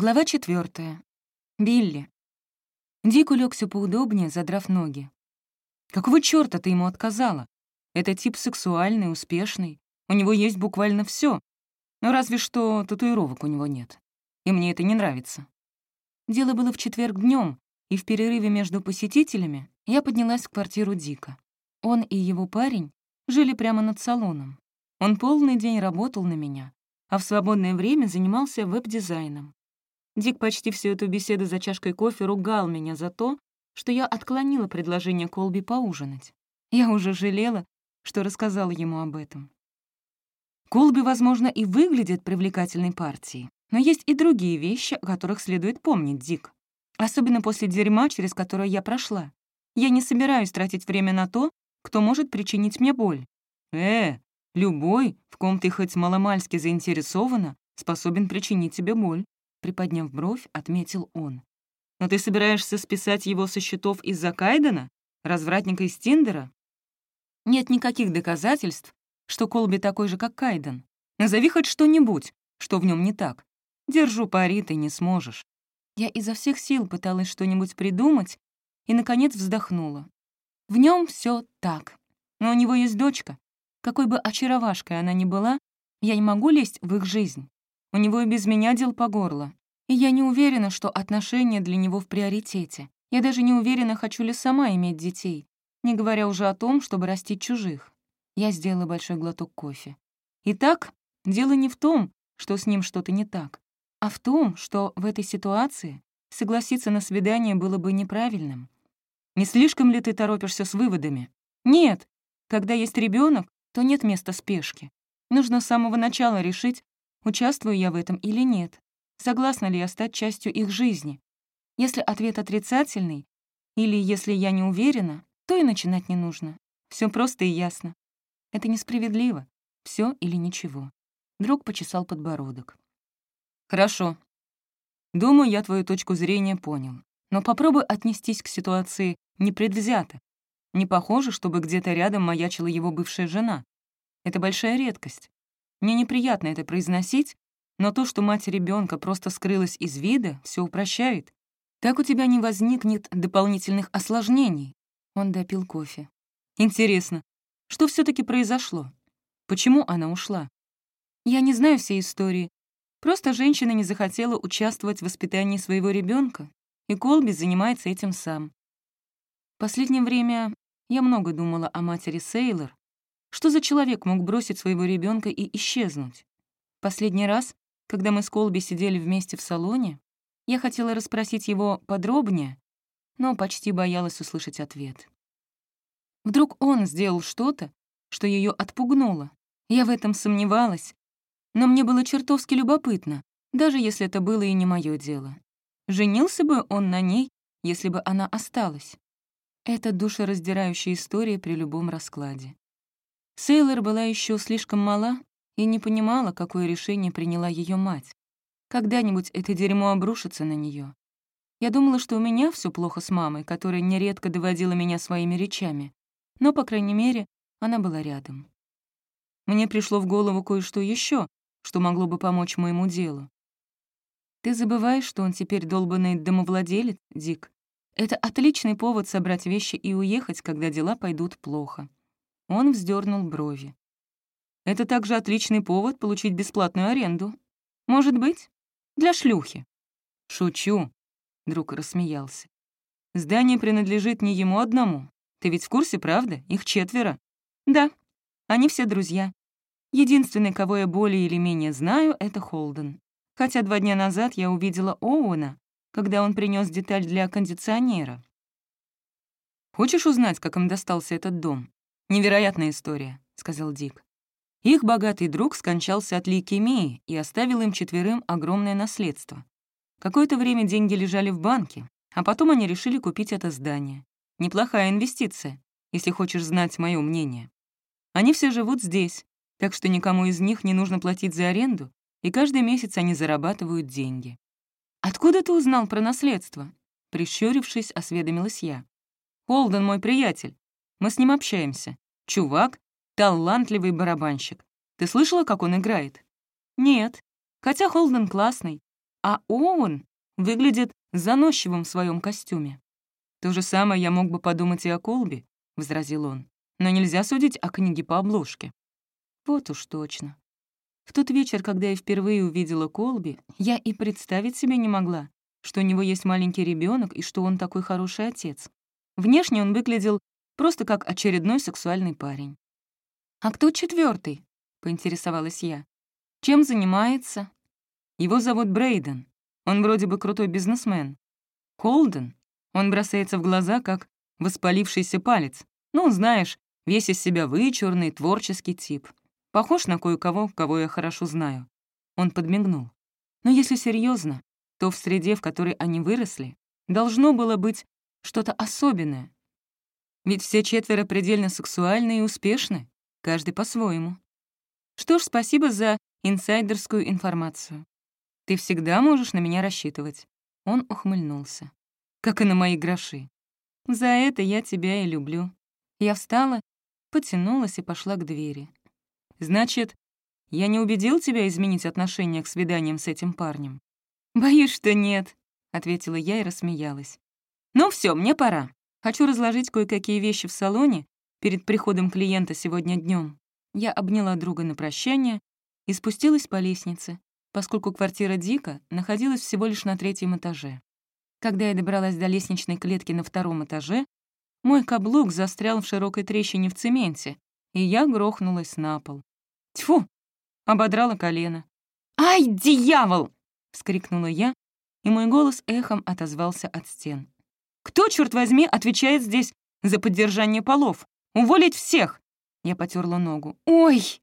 Глава четвертая. Билли. Дик улегся поудобнее, задрав ноги. «Какого чёрта ты ему отказала? Это тип сексуальный, успешный. У него есть буквально все. Но разве что татуировок у него нет. И мне это не нравится». Дело было в четверг днем, и в перерыве между посетителями я поднялась в квартиру Дика. Он и его парень жили прямо над салоном. Он полный день работал на меня, а в свободное время занимался веб-дизайном. Дик почти всю эту беседу за чашкой кофе ругал меня за то, что я отклонила предложение Колби поужинать. Я уже жалела, что рассказала ему об этом. Колби, возможно, и выглядит привлекательной партией, но есть и другие вещи, о которых следует помнить, Дик. Особенно после дерьма, через которое я прошла. Я не собираюсь тратить время на то, кто может причинить мне боль. Э, любой, в ком ты хоть маломальски заинтересована, способен причинить тебе боль приподняв бровь, отметил он. «Но ты собираешься списать его со счетов из-за Кайдена? Развратника из Тиндера?» «Нет никаких доказательств, что Колби такой же, как Кайден. Назови хоть что-нибудь, что в нем не так. Держу пари, ты не сможешь». Я изо всех сил пыталась что-нибудь придумать и, наконец, вздохнула. В нем все так. Но у него есть дочка. Какой бы очаровашкой она ни была, я не могу лезть в их жизнь. У него и без меня дел по горло. И я не уверена, что отношения для него в приоритете. Я даже не уверена, хочу ли сама иметь детей, не говоря уже о том, чтобы растить чужих. Я сделала большой глоток кофе. Итак, дело не в том, что с ним что-то не так, а в том, что в этой ситуации согласиться на свидание было бы неправильным. Не слишком ли ты торопишься с выводами? Нет. Когда есть ребенок, то нет места спешки. Нужно с самого начала решить, участвую я в этом или нет, согласна ли я стать частью их жизни. Если ответ отрицательный, или если я не уверена, то и начинать не нужно. Все просто и ясно. Это несправедливо. Все или ничего. Друг почесал подбородок. Хорошо. Думаю, я твою точку зрения понял. Но попробуй отнестись к ситуации непредвзято. Не похоже, чтобы где-то рядом маячила его бывшая жена. Это большая редкость. Мне неприятно это произносить, но то, что мать ребенка просто скрылась из вида, все упрощает. Так у тебя не возникнет дополнительных осложнений. Он допил кофе. Интересно, что все таки произошло? Почему она ушла? Я не знаю всей истории. Просто женщина не захотела участвовать в воспитании своего ребенка, и Колби занимается этим сам. Последнее время я много думала о матери Сейлор что за человек мог бросить своего ребенка и исчезнуть? Последний раз, когда мы с Колби сидели вместе в салоне, я хотела расспросить его подробнее, но почти боялась услышать ответ. Вдруг он сделал что-то, что ее отпугнуло. Я в этом сомневалась, но мне было чертовски любопытно, даже если это было и не мое дело. Женился бы он на ней, если бы она осталась. Это душераздирающая история при любом раскладе. Сейлор была еще слишком мала и не понимала, какое решение приняла ее мать. Когда-нибудь это дерьмо обрушится на нее. Я думала, что у меня все плохо с мамой, которая нередко доводила меня своими речами, но, по крайней мере, она была рядом. Мне пришло в голову кое-что еще, что могло бы помочь моему делу. Ты забываешь, что он теперь долбанный домовладелец, Дик. Это отличный повод собрать вещи и уехать, когда дела пойдут плохо. Он вздернул брови. «Это также отличный повод получить бесплатную аренду. Может быть, для шлюхи». «Шучу», — друг рассмеялся. «Здание принадлежит не ему одному. Ты ведь в курсе, правда? Их четверо». «Да, они все друзья. Единственный, кого я более или менее знаю, — это Холден. Хотя два дня назад я увидела Оуэна, когда он принес деталь для кондиционера. Хочешь узнать, как им достался этот дом? «Невероятная история», — сказал Дик. Их богатый друг скончался от лейкемии и оставил им четверым огромное наследство. Какое-то время деньги лежали в банке, а потом они решили купить это здание. Неплохая инвестиция, если хочешь знать мое мнение. Они все живут здесь, так что никому из них не нужно платить за аренду, и каждый месяц они зарабатывают деньги. «Откуда ты узнал про наследство?» Прищурившись, осведомилась я. «Холден мой приятель. Мы с ним общаемся. Чувак — талантливый барабанщик. Ты слышала, как он играет? Нет. Хотя Холден классный. а Оуэн выглядит заносчивым в своем костюме. То же самое я мог бы подумать и о Колби, — возразил он. Но нельзя судить о книге по обложке. Вот уж точно. В тот вечер, когда я впервые увидела Колби, я и представить себе не могла, что у него есть маленький ребенок и что он такой хороший отец. Внешне он выглядел просто как очередной сексуальный парень. «А кто четвертый? поинтересовалась я. «Чем занимается?» «Его зовут Брейден. Он вроде бы крутой бизнесмен. Колден. Он бросается в глаза, как воспалившийся палец. Ну, знаешь, весь из себя вычурный, творческий тип. Похож на кое-кого, кого я хорошо знаю. Он подмигнул. Но если серьезно, то в среде, в которой они выросли, должно было быть что-то особенное. Ведь все четверо предельно сексуальны и успешны, каждый по-своему. Что ж, спасибо за инсайдерскую информацию. Ты всегда можешь на меня рассчитывать. Он ухмыльнулся. Как и на мои гроши. За это я тебя и люблю. Я встала, потянулась и пошла к двери. Значит, я не убедил тебя изменить отношение к свиданиям с этим парнем? Боюсь, что нет, ответила я и рассмеялась. Ну все, мне пора. Хочу разложить кое-какие вещи в салоне перед приходом клиента сегодня днем. Я обняла друга на прощание и спустилась по лестнице, поскольку квартира Дика находилась всего лишь на третьем этаже. Когда я добралась до лестничной клетки на втором этаже, мой каблук застрял в широкой трещине в цементе, и я грохнулась на пол. Тьфу! Ободрала колено. «Ай, дьявол!» — вскрикнула я, и мой голос эхом отозвался от стен. «Кто, черт возьми, отвечает здесь за поддержание полов? Уволить всех!» Я потерла ногу. «Ой!»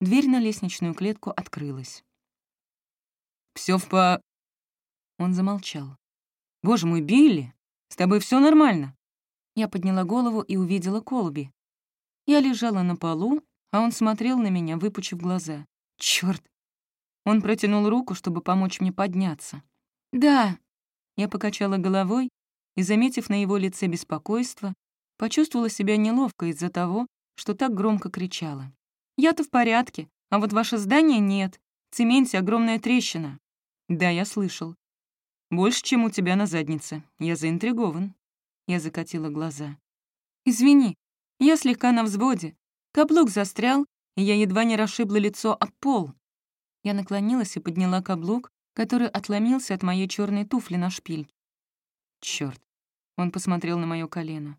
Дверь на лестничную клетку открылась. Все в по...» Он замолчал. «Боже мой, Билли, с тобой все нормально?» Я подняла голову и увидела Колби. Я лежала на полу, а он смотрел на меня, выпучив глаза. Черт! Он протянул руку, чтобы помочь мне подняться. «Да!» Я покачала головой и, заметив на его лице беспокойство, почувствовала себя неловко из-за того, что так громко кричала. «Я-то в порядке, а вот ваше здание нет. В цементе огромная трещина». «Да, я слышал. Больше, чем у тебя на заднице. Я заинтригован». Я закатила глаза. «Извини, я слегка на взводе. Каблук застрял, и я едва не расшибла лицо об пол». Я наклонилась и подняла каблук, который отломился от моей черной туфли на шпильке. Черт! Он посмотрел на мое колено.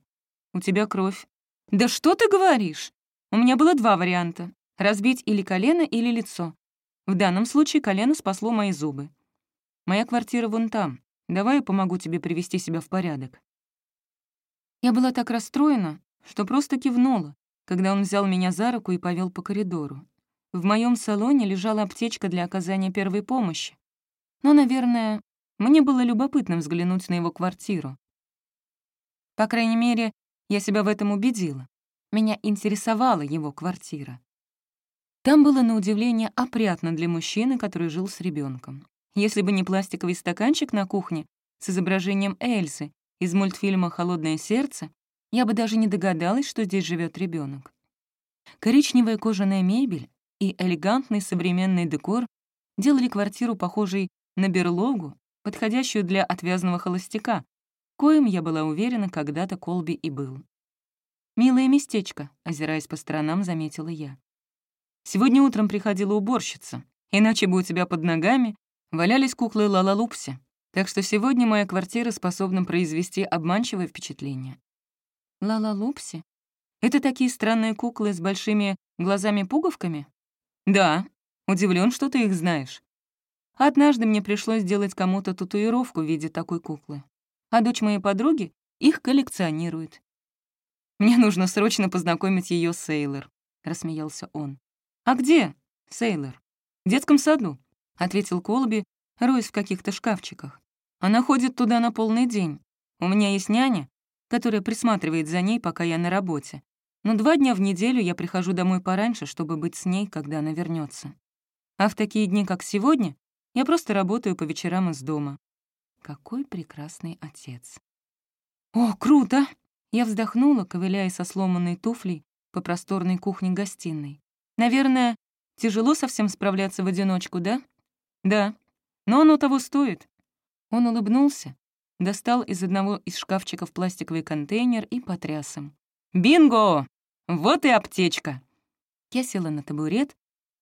«У тебя кровь». «Да что ты говоришь? У меня было два варианта — разбить или колено, или лицо. В данном случае колено спасло мои зубы. Моя квартира вон там. Давай я помогу тебе привести себя в порядок». Я была так расстроена, что просто кивнула, когда он взял меня за руку и повел по коридору. В моем салоне лежала аптечка для оказания первой помощи. Но, наверное, мне было любопытно взглянуть на его квартиру. По крайней мере, я себя в этом убедила. Меня интересовала его квартира. Там было, на удивление, опрятно для мужчины, который жил с ребенком. Если бы не пластиковый стаканчик на кухне с изображением Эльзы из мультфильма «Холодное сердце», я бы даже не догадалась, что здесь живет ребенок. Коричневая кожаная мебель и элегантный современный декор делали квартиру похожей на берлогу, подходящую для отвязного холостяка, коим, я была уверена, когда-то Колби и был. «Милое местечко», — озираясь по сторонам, заметила я. «Сегодня утром приходила уборщица, иначе бы у тебя под ногами валялись куклы Лала Лупси, так что сегодня моя квартира способна произвести обманчивое впечатление». «Лала Лупси? Это такие странные куклы с большими глазами-пуговками?» «Да, удивлен, что ты их знаешь. Однажды мне пришлось сделать кому-то татуировку в виде такой куклы, а дочь моей подруги их коллекционирует. Мне нужно срочно познакомить ее с Сейлор», — рассмеялся он. «А где Сейлор?» «В детском саду», — ответил Колби, роясь в каких-то шкафчиках. «Она ходит туда на полный день. У меня есть няня, которая присматривает за ней, пока я на работе. Но два дня в неделю я прихожу домой пораньше, чтобы быть с ней, когда она вернется. А в такие дни, как сегодня, я просто работаю по вечерам из дома. Какой прекрасный отец. О, круто! Я вздохнула, ковыляя со сломанной туфлей по просторной кухне-гостиной. «Наверное, тяжело совсем справляться в одиночку, да?» «Да. Но оно того стоит». Он улыбнулся, достал из одного из шкафчиков пластиковый контейнер и потряс им. «Бинго! Вот и аптечка!» Я села на табурет,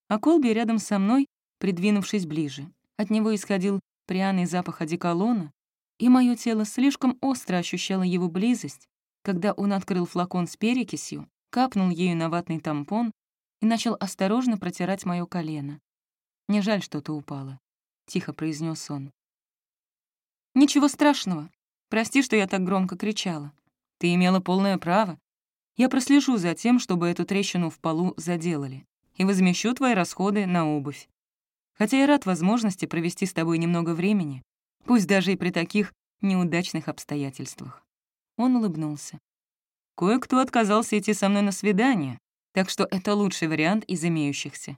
а Колби рядом со мной, придвинувшись ближе. От него исходил пряный запах одеколона, и мое тело слишком остро ощущало его близость, когда он открыл флакон с перекисью, капнул ею на ватный тампон и начал осторожно протирать мое колено. «Не жаль, что ты упала», — тихо произнес он. «Ничего страшного. Прости, что я так громко кричала. Ты имела полное право. Я прослежу за тем, чтобы эту трещину в полу заделали, и возмещу твои расходы на обувь. Хотя я рад возможности провести с тобой немного времени, пусть даже и при таких неудачных обстоятельствах». Он улыбнулся. «Кое-кто отказался идти со мной на свидание, так что это лучший вариант из имеющихся.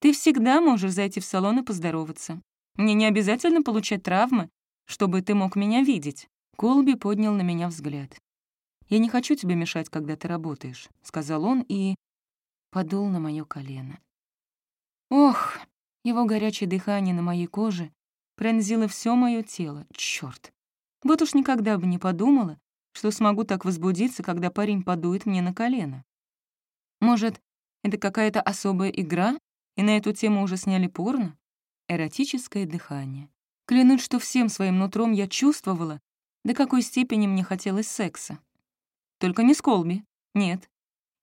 Ты всегда можешь зайти в салон и поздороваться. Мне не обязательно получать травмы, чтобы ты мог меня видеть». Колби поднял на меня взгляд. «Я не хочу тебе мешать, когда ты работаешь», — сказал он и подул на моё колено. Ох, его горячее дыхание на моей коже пронзило все моё тело. Чёрт! Вот уж никогда бы не подумала, что смогу так возбудиться, когда парень подует мне на колено. Может, это какая-то особая игра, и на эту тему уже сняли порно? Эротическое дыхание. Клянусь, что всем своим нутром я чувствовала, до какой степени мне хотелось секса. Только не с Колби. Нет.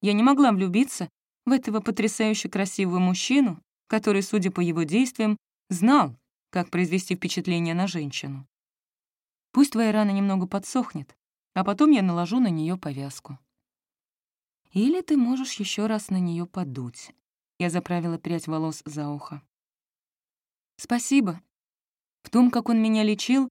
Я не могла влюбиться в этого потрясающе красивого мужчину, который, судя по его действиям, знал, как произвести впечатление на женщину. Пусть твоя рана немного подсохнет, а потом я наложу на нее повязку. Или ты можешь еще раз на нее подуть. Я заправила прядь волос за ухо. Спасибо. В том, как он меня лечил,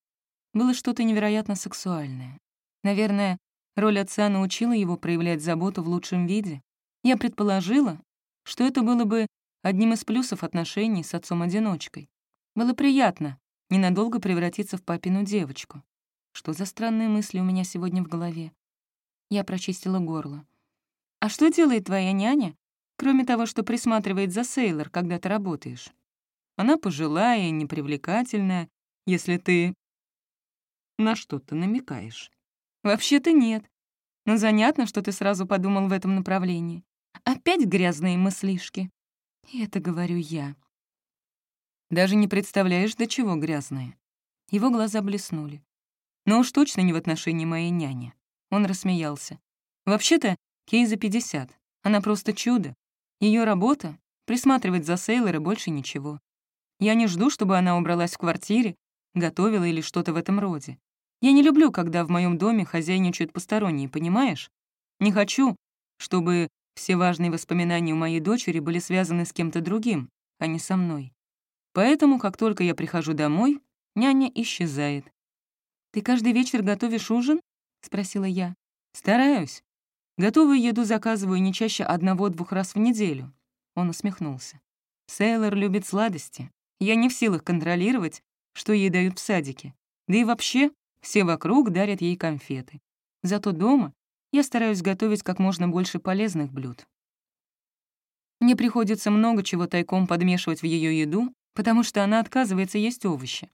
было что-то невероятно сексуальное. Наверное, Роль отца научила его проявлять заботу в лучшем виде. Я предположила, что это было бы одним из плюсов отношений с отцом-одиночкой. Было приятно ненадолго превратиться в папину девочку. Что за странные мысли у меня сегодня в голове? Я прочистила горло. «А что делает твоя няня, кроме того, что присматривает за Сейлор, когда ты работаешь? Она пожилая и непривлекательная, если ты на что-то намекаешь. «Вообще-то нет. Но занятно, что ты сразу подумал в этом направлении. Опять грязные мыслишки». И это говорю я. Даже не представляешь, до чего грязные. Его глаза блеснули. Но уж точно не в отношении моей няни. Он рассмеялся. Вообще-то, Кей за 50. Она просто чудо. Ее работа — присматривать за Сейлор больше ничего. Я не жду, чтобы она убралась в квартире, готовила или что-то в этом роде. Я не люблю, когда в моем доме хозяйничают посторонние, понимаешь? Не хочу, чтобы все важные воспоминания у моей дочери были связаны с кем-то другим, а не со мной. Поэтому, как только я прихожу домой, няня исчезает. «Ты каждый вечер готовишь ужин?» — спросила я. «Стараюсь. Готовую еду заказываю не чаще одного-двух раз в неделю». Он усмехнулся. «Сейлор любит сладости. Я не в силах контролировать, что ей дают в садике. Да и вообще, все вокруг дарят ей конфеты. Зато дома я стараюсь готовить как можно больше полезных блюд. Мне приходится много чего тайком подмешивать в ее еду, потому что она отказывается есть овощи.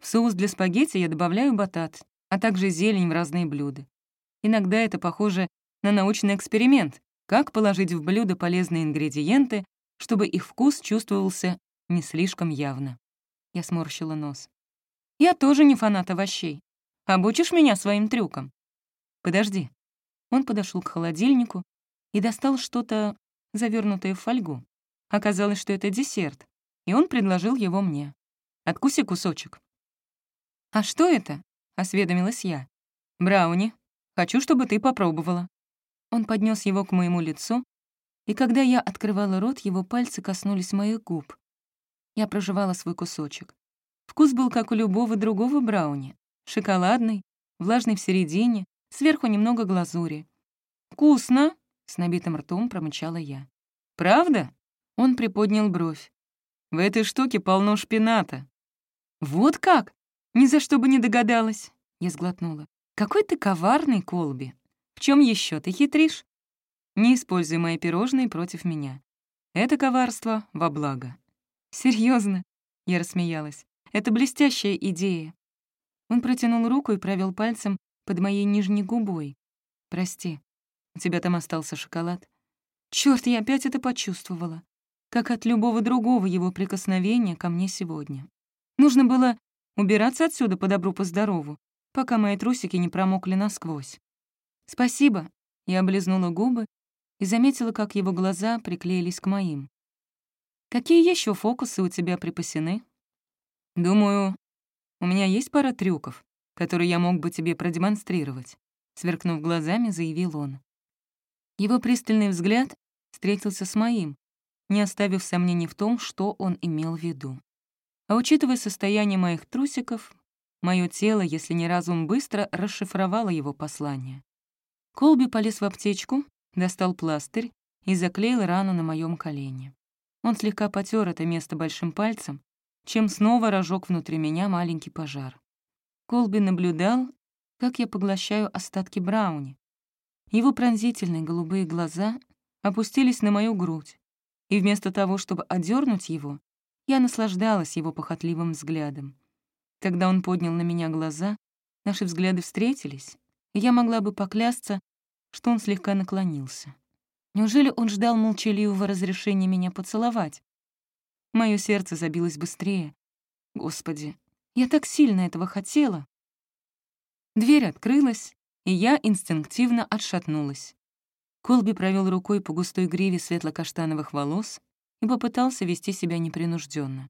В соус для спагетти я добавляю батат, а также зелень в разные блюда. Иногда это похоже на научный эксперимент, как положить в блюдо полезные ингредиенты, чтобы их вкус чувствовался не слишком явно. Я сморщила нос. Я тоже не фанат овощей. Обучишь меня своим трюкам? Подожди. Он подошел к холодильнику и достал что-то, завернутое в фольгу. Оказалось, что это десерт, и он предложил его мне. Откуси кусочек. «А что это?» — осведомилась я. «Брауни. Хочу, чтобы ты попробовала». Он поднес его к моему лицу, и когда я открывала рот, его пальцы коснулись моих губ. Я проживала свой кусочек. Вкус был как у любого другого брауни. Шоколадный, влажный в середине, сверху немного глазури. «Вкусно!» — с набитым ртом промычала я. «Правда?» — он приподнял бровь. «В этой штуке полно шпината». «Вот как? Ни за что бы не догадалась!» — я сглотнула. «Какой ты коварный, Колби! В чем еще ты хитришь?» «Не используй мои пирожные против меня. Это коварство во благо». Серьезно? Я рассмеялась. «Это блестящая идея». Он протянул руку и провел пальцем под моей нижней губой. «Прости, у тебя там остался шоколад». Черт, я опять это почувствовала. Как от любого другого его прикосновения ко мне сегодня. Нужно было убираться отсюда по добру, по здорову, пока мои трусики не промокли насквозь. «Спасибо», — я облизнула губы и заметила, как его глаза приклеились к моим. «Какие еще фокусы у тебя припасены?» «Думаю, у меня есть пара трюков, которые я мог бы тебе продемонстрировать», — сверкнув глазами, заявил он. Его пристальный взгляд встретился с моим, не оставив сомнений в том, что он имел в виду. А учитывая состояние моих трусиков, мое тело, если не разум, быстро расшифровало его послание. Колби полез в аптечку, достал пластырь и заклеил рану на моем колене. Он слегка потер это место большим пальцем, чем снова разжег внутри меня маленький пожар. Колби наблюдал, как я поглощаю остатки брауни. Его пронзительные голубые глаза опустились на мою грудь, и вместо того, чтобы одернуть его, я наслаждалась его похотливым взглядом. Когда он поднял на меня глаза, наши взгляды встретились, и я могла бы поклясться, что он слегка наклонился. Неужели он ждал молчаливого разрешения меня поцеловать? Моё сердце забилось быстрее. Господи, я так сильно этого хотела. Дверь открылась, и я инстинктивно отшатнулась. Колби провел рукой по густой гриве светло-каштановых волос и попытался вести себя непринужденно.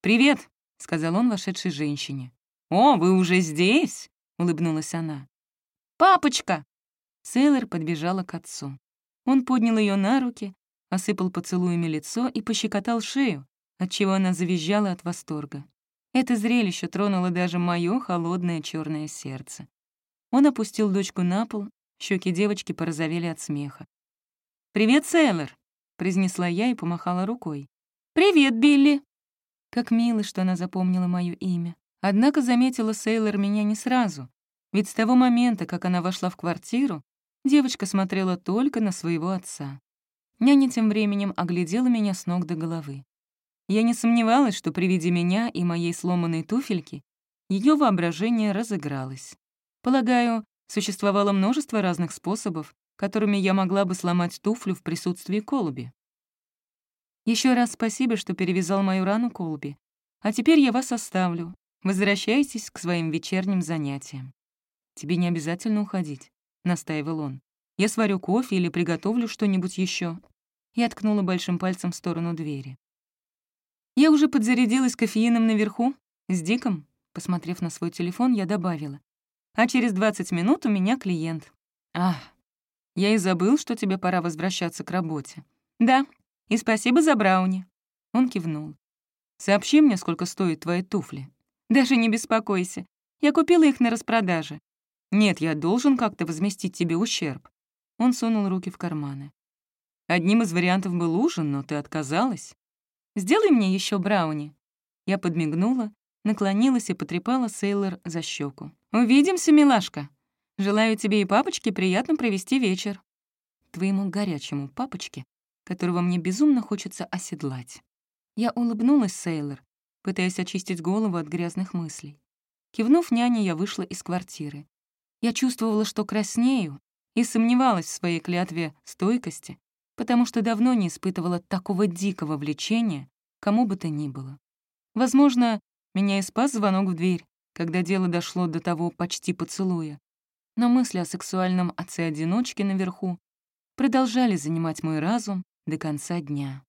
«Привет!» — сказал он вошедшей женщине. «О, вы уже здесь?» — улыбнулась она. «Папочка!» Сейлор подбежала к отцу. Он поднял ее на руки, осыпал поцелуями лицо и пощекотал шею, отчего она завизжала от восторга. Это зрелище тронуло даже мое холодное черное сердце. Он опустил дочку на пол, щеки девочки порозовели от смеха. «Привет, Сейлор!» — произнесла я и помахала рукой. «Привет, Билли!» Как мило, что она запомнила мое имя. Однако заметила Сейлор меня не сразу, ведь с того момента, как она вошла в квартиру, девочка смотрела только на своего отца. Няня тем временем оглядела меня с ног до головы. Я не сомневалась, что при виде меня и моей сломанной туфельки ее воображение разыгралось. Полагаю, существовало множество разных способов, которыми я могла бы сломать туфлю в присутствии Колби. Еще раз спасибо, что перевязал мою рану Колби. А теперь я вас оставлю. Возвращайтесь к своим вечерним занятиям. Тебе не обязательно уходить, — настаивал он. Я сварю кофе или приготовлю что-нибудь еще. Я ткнула большим пальцем в сторону двери. Я уже подзарядилась кофеином наверху, с Диком. Посмотрев на свой телефон, я добавила. А через 20 минут у меня клиент. Ах, я и забыл, что тебе пора возвращаться к работе. Да, и спасибо за брауни. Он кивнул. Сообщи мне, сколько стоят твои туфли. Даже не беспокойся. Я купила их на распродаже. Нет, я должен как-то возместить тебе ущерб. Он сунул руки в карманы. Одним из вариантов был ужин, но ты отказалась. Сделай мне еще брауни. Я подмигнула, наклонилась и потрепала Сейлор за щеку. Увидимся, милашка. Желаю тебе и папочке приятно провести вечер. Твоему горячему папочке, которого мне безумно хочется оседлать. Я улыбнулась Сейлор, пытаясь очистить голову от грязных мыслей. Кивнув няне, я вышла из квартиры. Я чувствовала, что краснею, и сомневалась в своей клятве стойкости, потому что давно не испытывала такого дикого влечения, кому бы то ни было. Возможно, меня и спас звонок в дверь, когда дело дошло до того почти поцелуя. Но мысли о сексуальном отце-одиночке наверху продолжали занимать мой разум до конца дня.